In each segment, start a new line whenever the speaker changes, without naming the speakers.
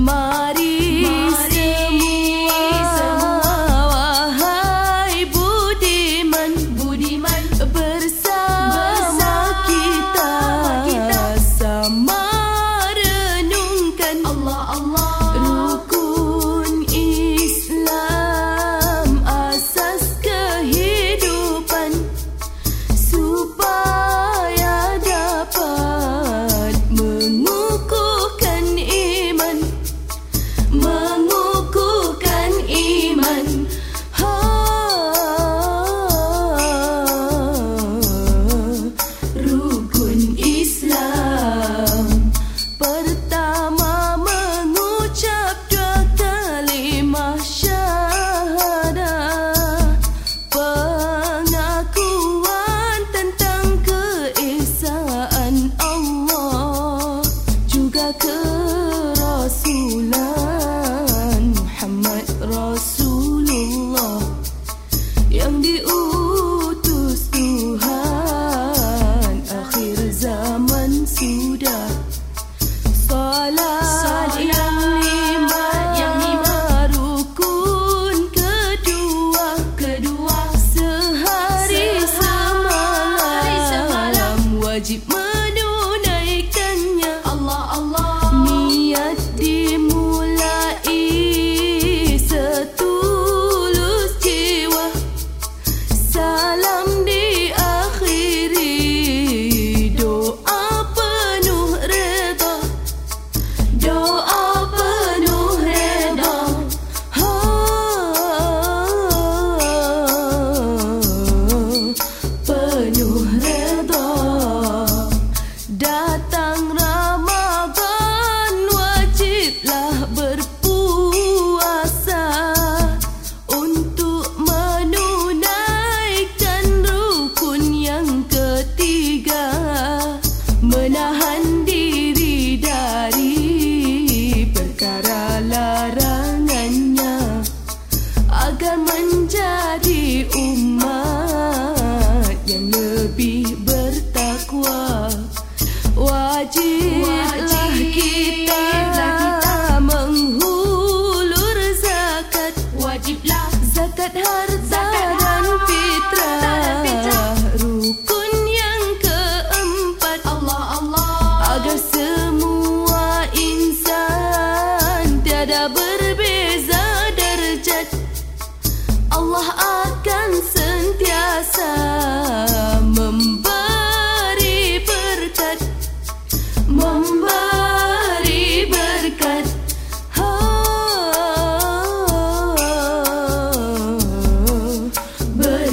Maria. sudah salah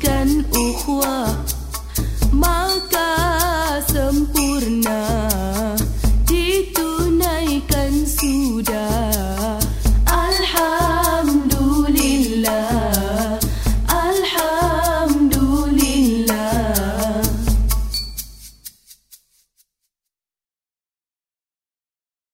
good.